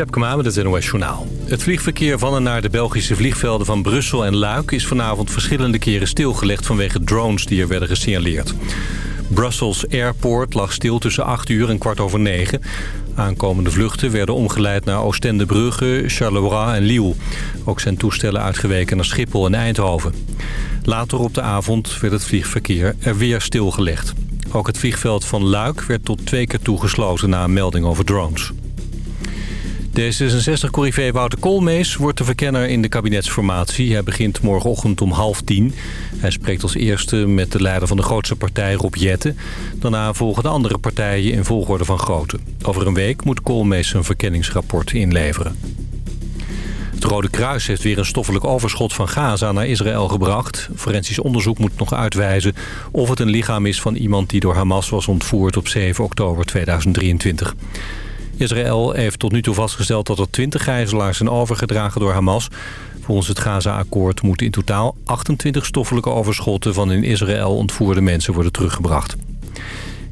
Tjepkema met het NOS Journaal. Het vliegverkeer van en naar de Belgische vliegvelden van Brussel en Luik... is vanavond verschillende keren stilgelegd vanwege drones die er werden gesignaleerd. Brussels Airport lag stil tussen 8 uur en kwart over 9. Aankomende vluchten werden omgeleid naar Oostende-Brugge, Charleroi en Lille. Ook zijn toestellen uitgeweken naar Schiphol en Eindhoven. Later op de avond werd het vliegverkeer er weer stilgelegd. Ook het vliegveld van Luik werd tot twee keer toegesloten na een melding over drones. D66-corrivé Wouter Koolmees wordt de verkenner in de kabinetsformatie. Hij begint morgenochtend om half tien. Hij spreekt als eerste met de leider van de grootste partij, Rob Jetten. Daarna volgen de andere partijen in volgorde van grootte. Over een week moet Koolmees zijn verkenningsrapport inleveren. Het Rode Kruis heeft weer een stoffelijk overschot van Gaza naar Israël gebracht. Forensisch onderzoek moet nog uitwijzen of het een lichaam is van iemand die door Hamas was ontvoerd op 7 oktober 2023. Israël heeft tot nu toe vastgesteld dat er 20 gijzelaars zijn overgedragen door Hamas. Volgens het Gaza-akkoord moeten in totaal 28 stoffelijke overschotten van in Israël ontvoerde mensen worden teruggebracht.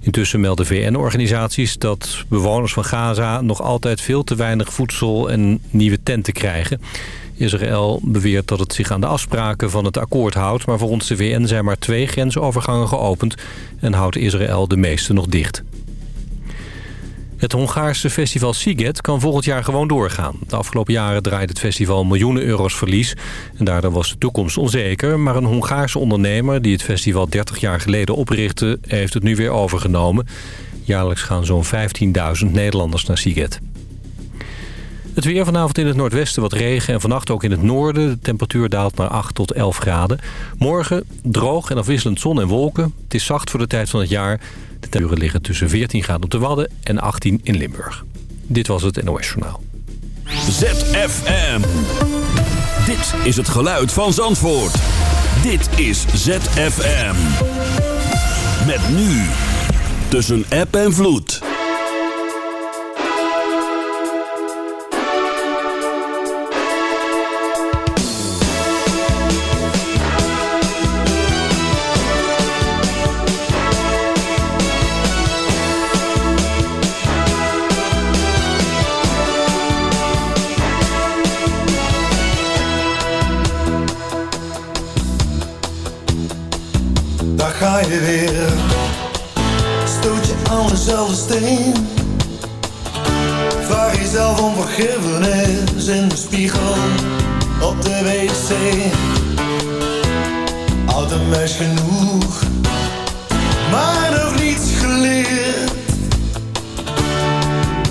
Intussen melden VN-organisaties dat bewoners van Gaza nog altijd veel te weinig voedsel en nieuwe tenten krijgen. Israël beweert dat het zich aan de afspraken van het akkoord houdt... maar volgens de VN zijn maar twee grensovergangen geopend... en houdt Israël de meeste nog dicht. Het Hongaarse festival Siget kan volgend jaar gewoon doorgaan. De afgelopen jaren draaide het festival miljoenen euro's verlies. En daardoor was de toekomst onzeker. Maar een Hongaarse ondernemer die het festival 30 jaar geleden oprichtte... heeft het nu weer overgenomen. Jaarlijks gaan zo'n 15.000 Nederlanders naar Siget. Het weer vanavond in het noordwesten wat regen en vannacht ook in het noorden. De temperatuur daalt naar 8 tot 11 graden. Morgen droog en afwisselend zon en wolken. Het is zacht voor de tijd van het jaar. De temperaturen liggen tussen 14 graden op de Wadden en 18 in Limburg. Dit was het NOS Journaal. ZFM. Dit is het geluid van Zandvoort. Dit is ZFM. Met nu. Tussen app en vloed. Je weer. Stoot je aan dezelfde steen. Vraag jezelf om vergiffenis in de spiegel op de wc. Oud en wijs genoeg, maar nog niets geleerd.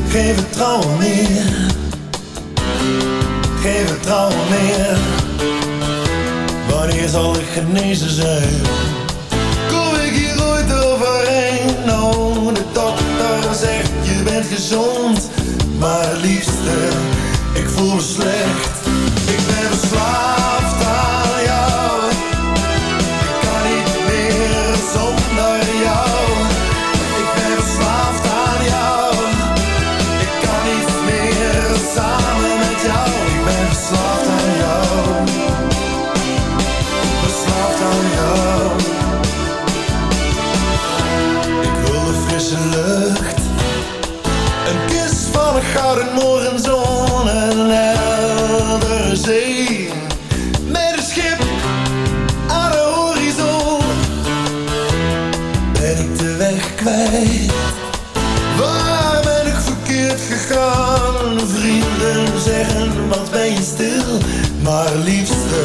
Geen vertrouwen meer, geen vertrouwen meer. Wanneer zal ik genezen zijn? Oh, de dokter zegt je bent gezond. Maar liefste, ik voel me slecht Met een schip aan de horizon. Ben ik de weg kwijt? Waar ben ik verkeerd gegaan? Vrienden zeggen, wat ben je stil? Maar liefste,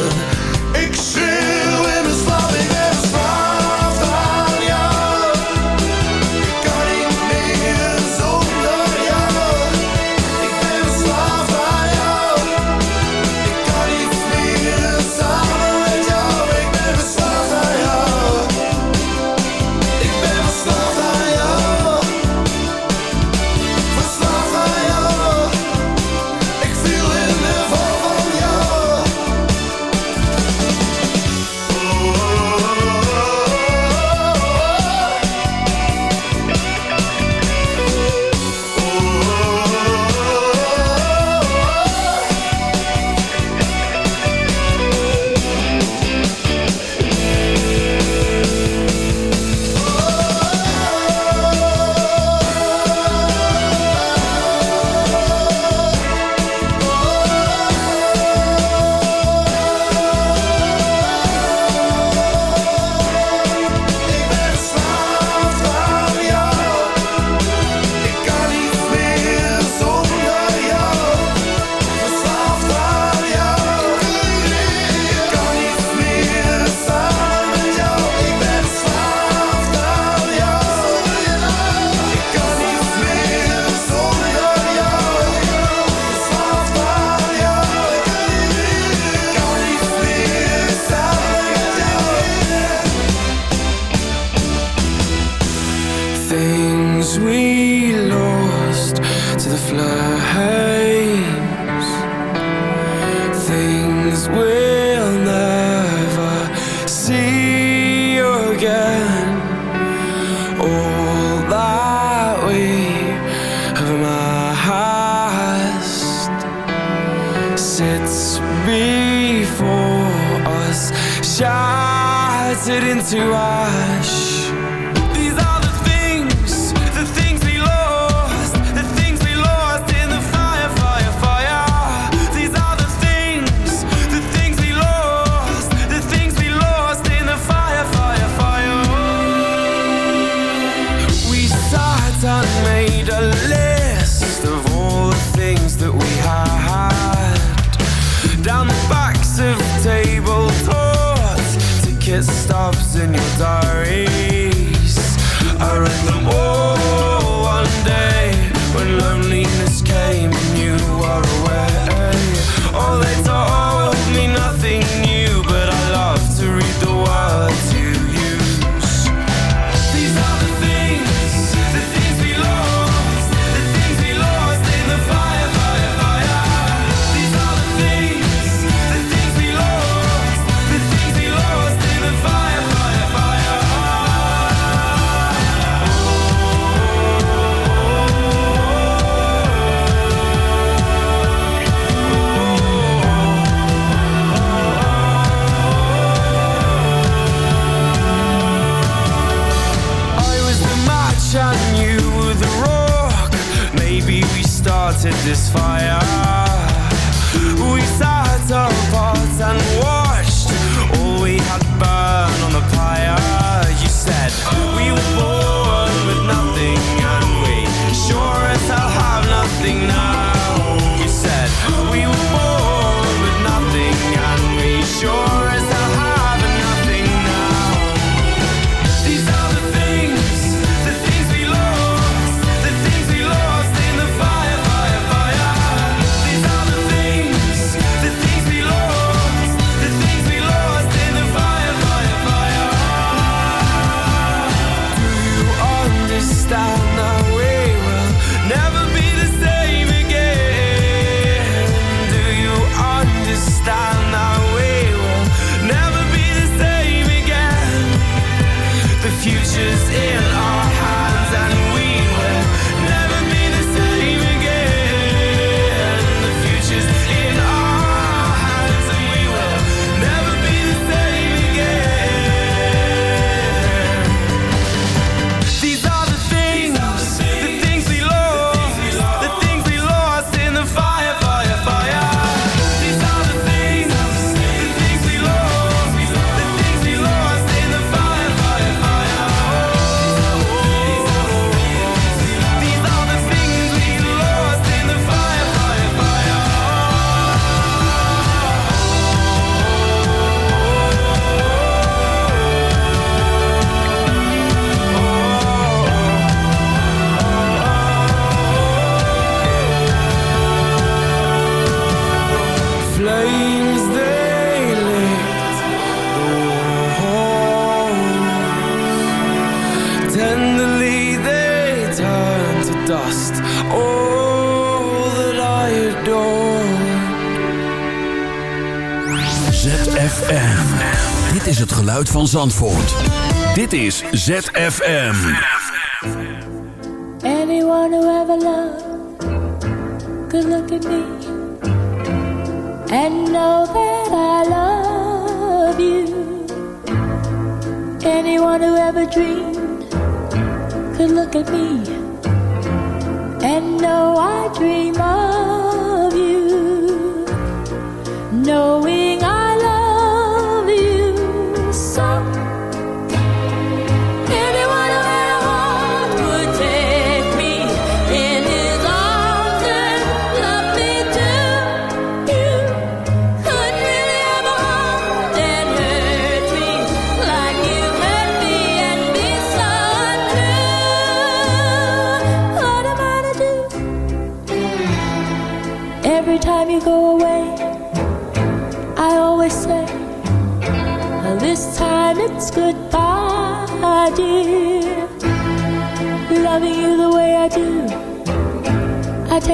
ZFM. Dit is het geluid van Zandvoort. Dit is ZFM. Anyone who ever loved could look at me and know that I love you. Anyone who ever dreamed could look at me and know I dream of you. Knowing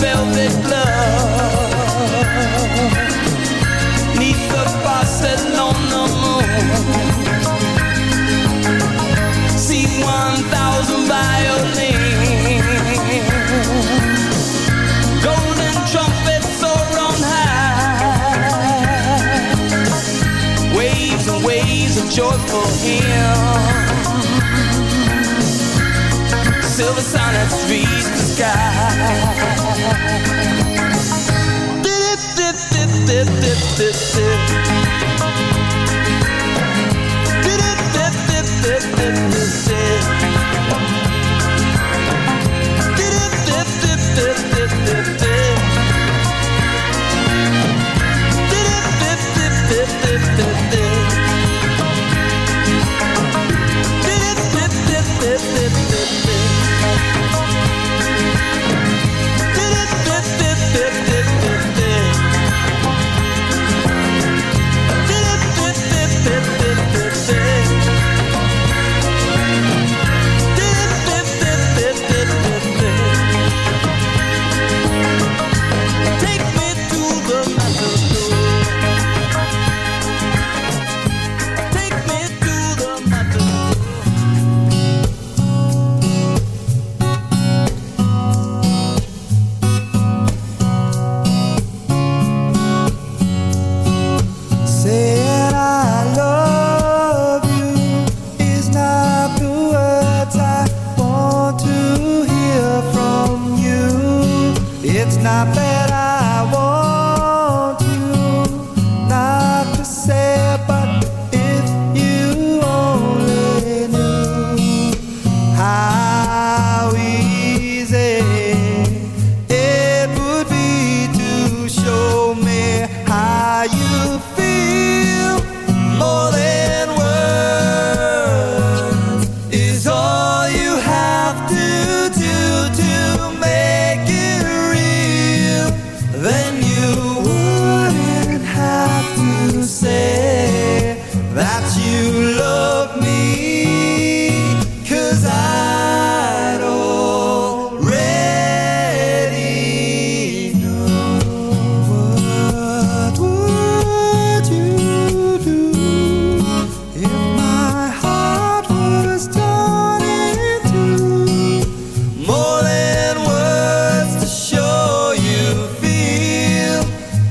velvet glove Neath the faucet on the moon See 1,000 violins. Golden trumpets soar on high. Waves and waves of joyful hymns Silver sonnets reach the sky did it, did, did, did, did, did, did.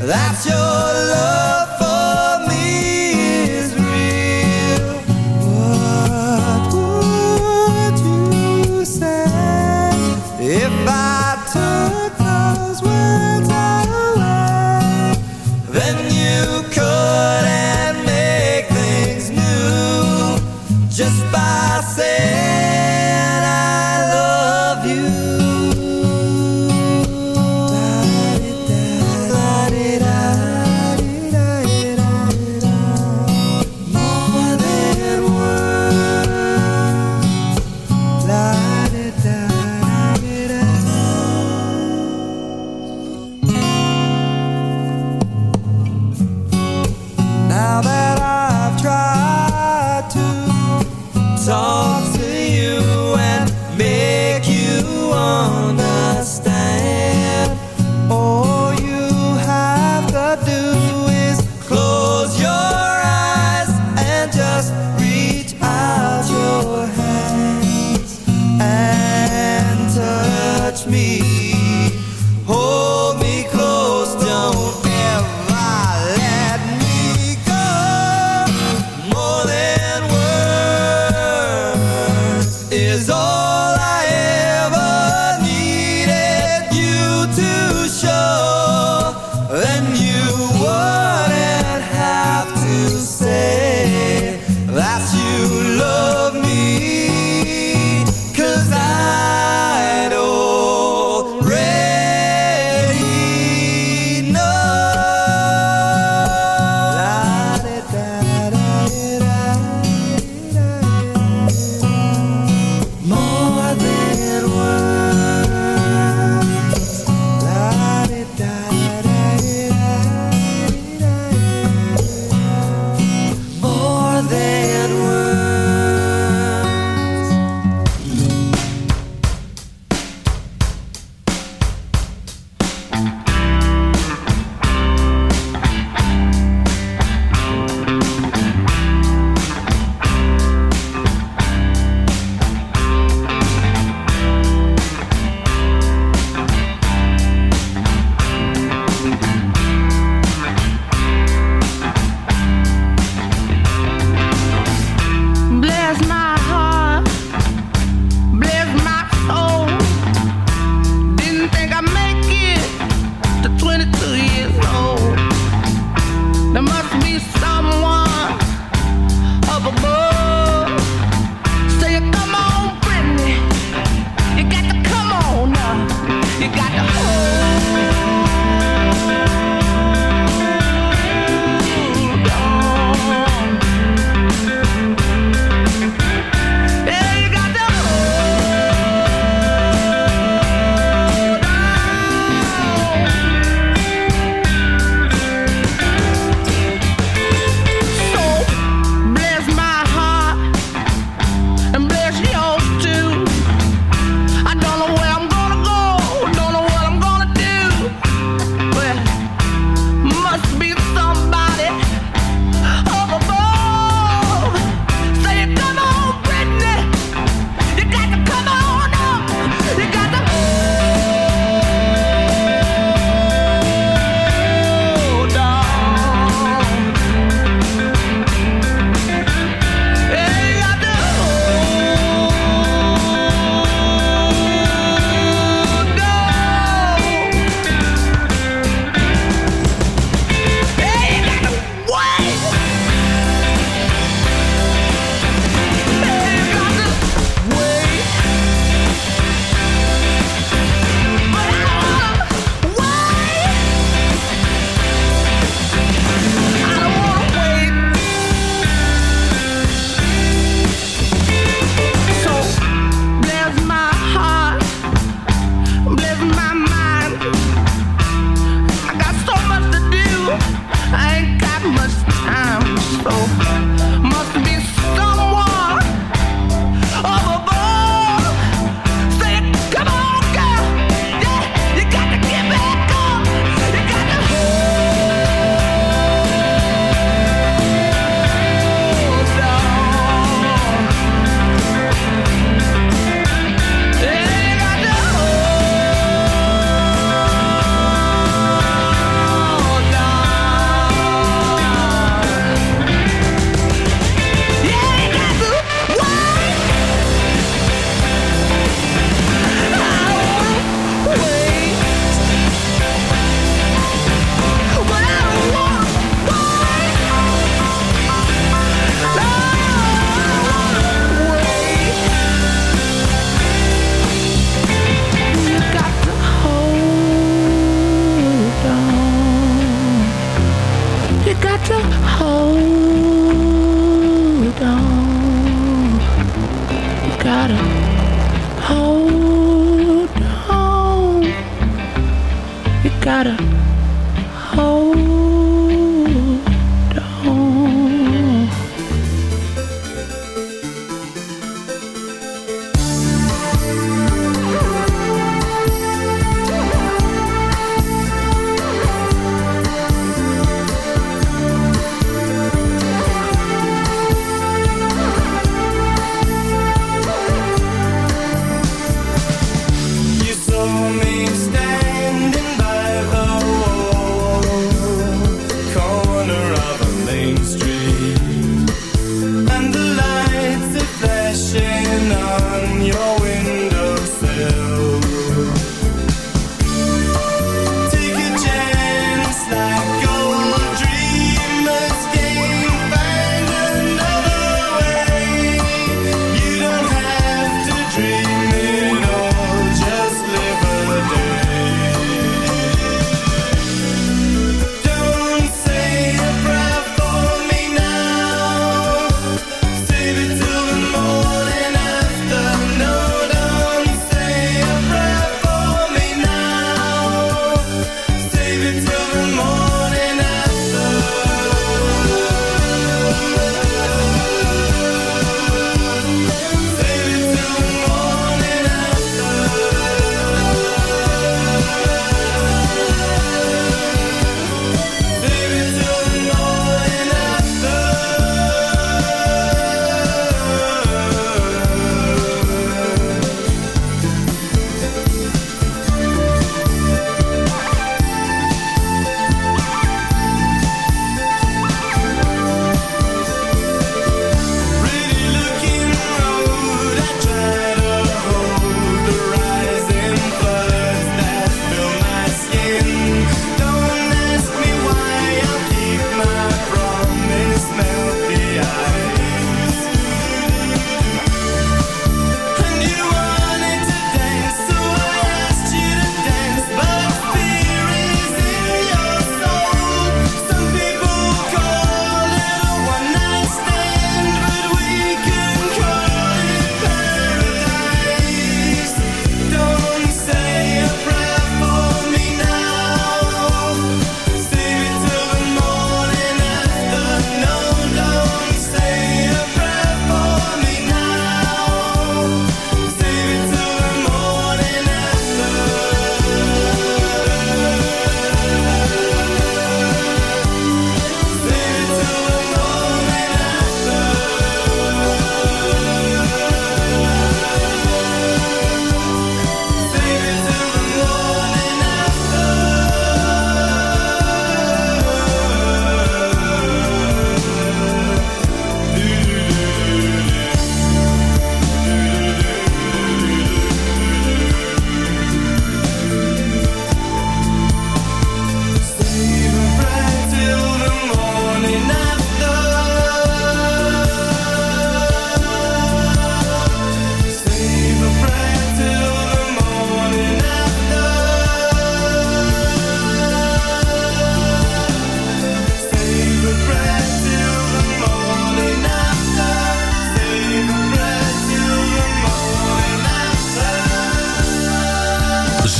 That's your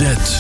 much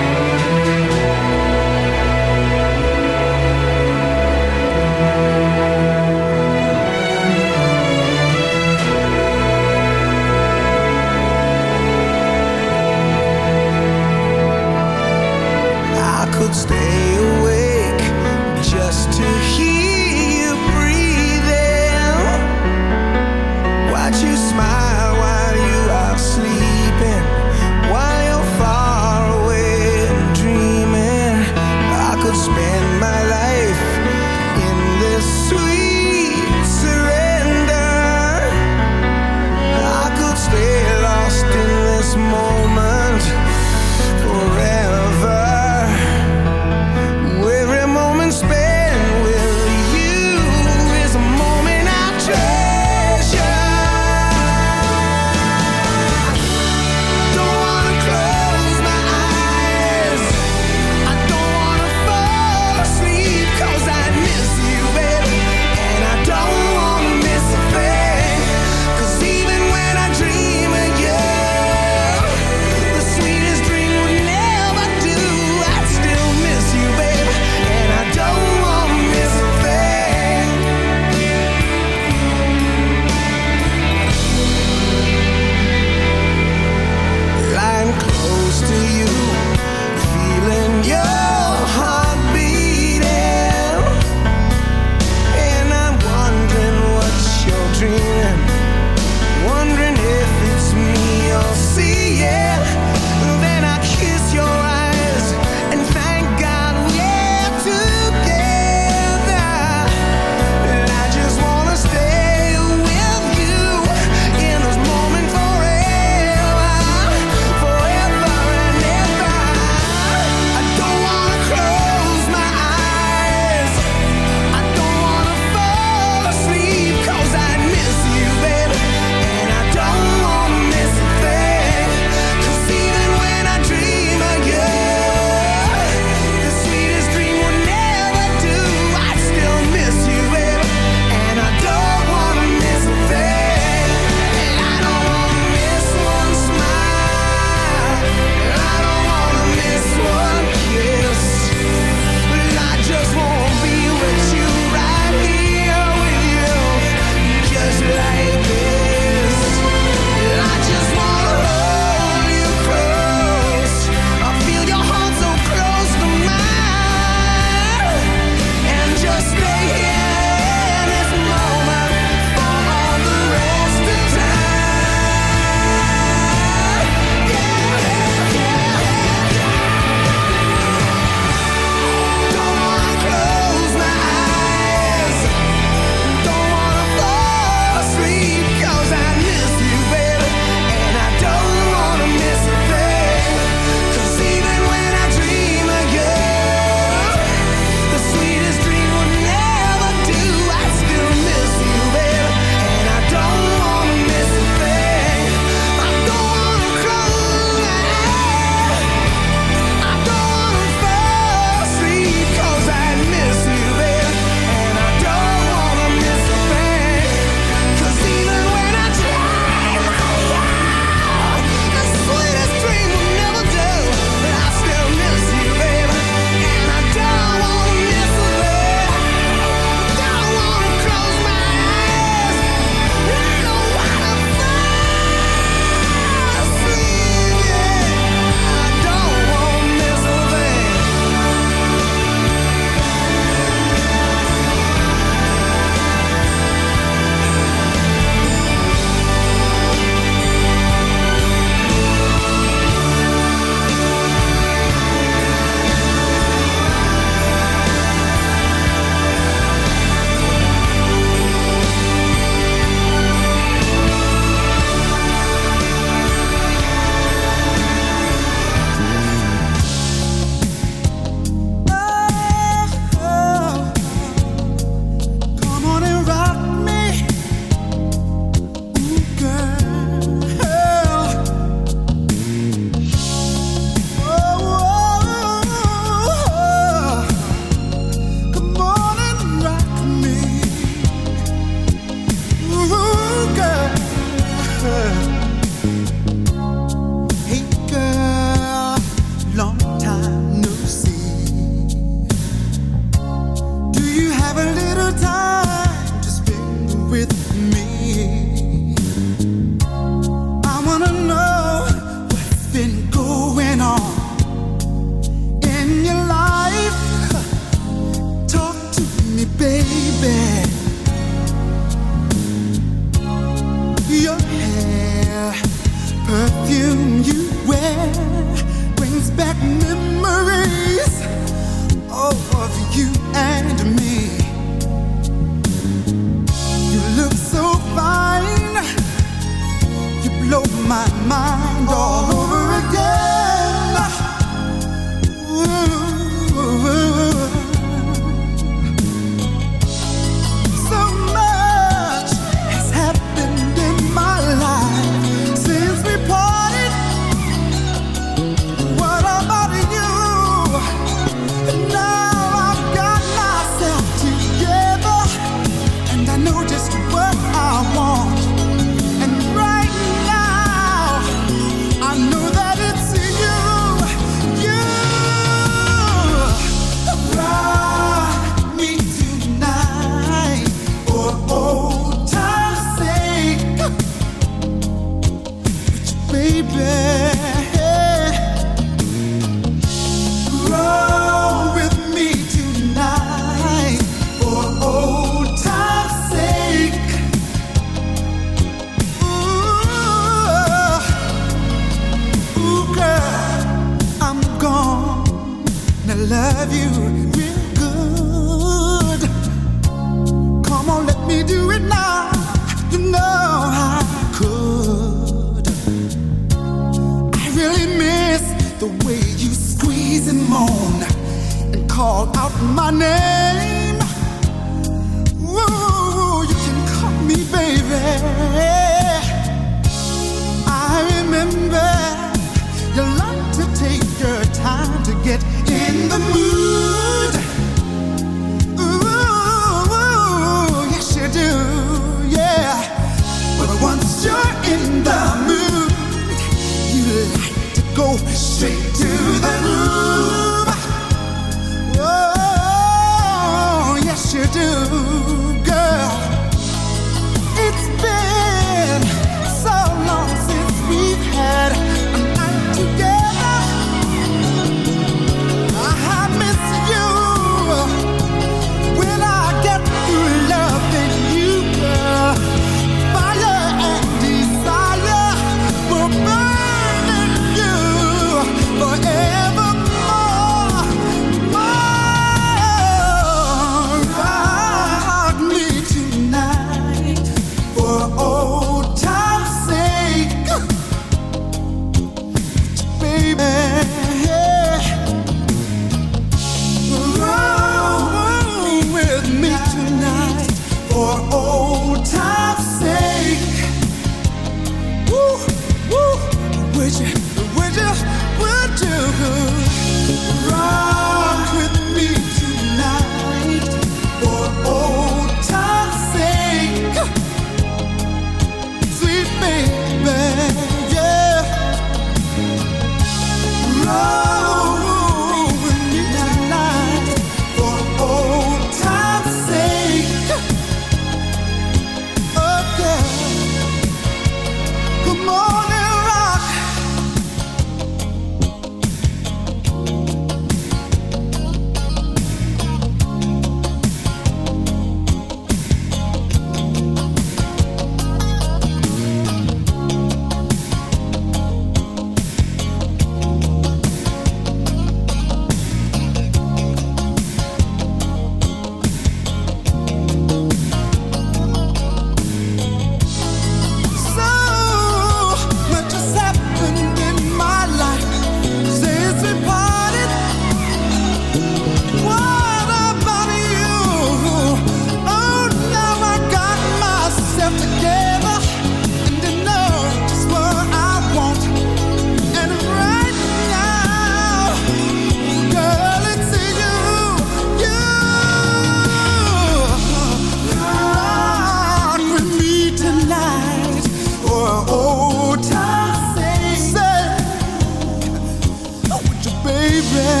regret.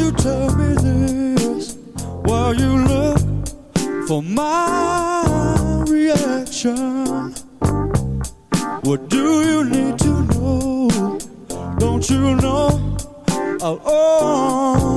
you tell me this while you look for my reaction? What do you need to know? Don't you know I'll own.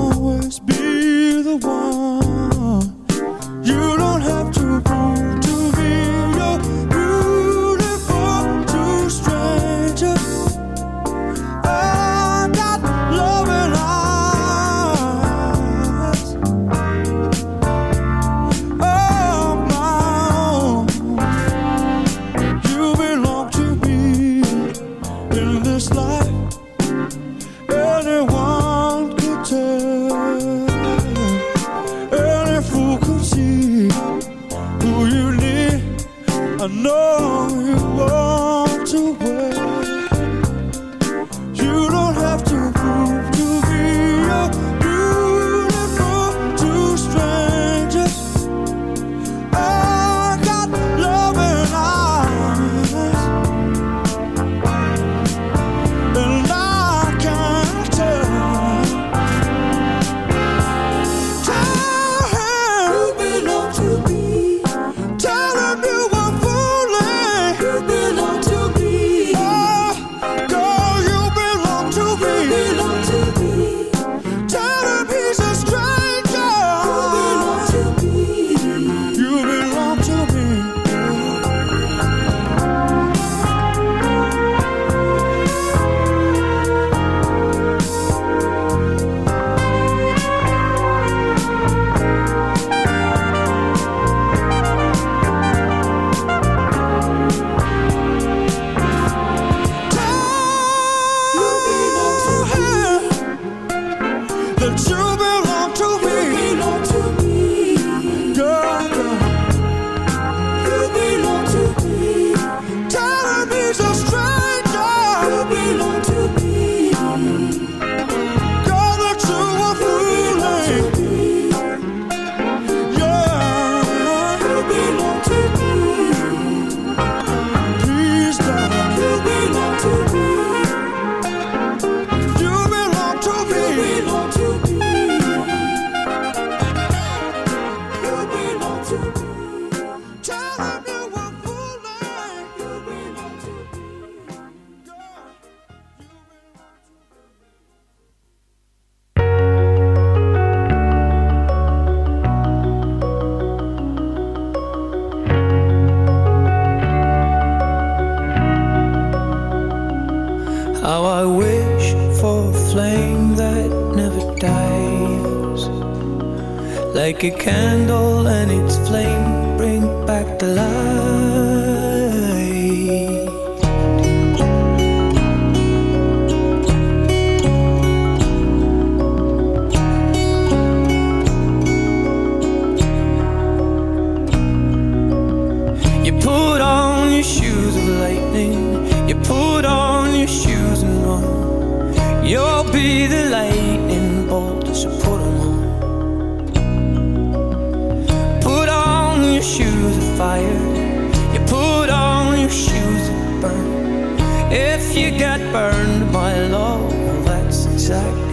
You can. If you get burned, my love, that's exactly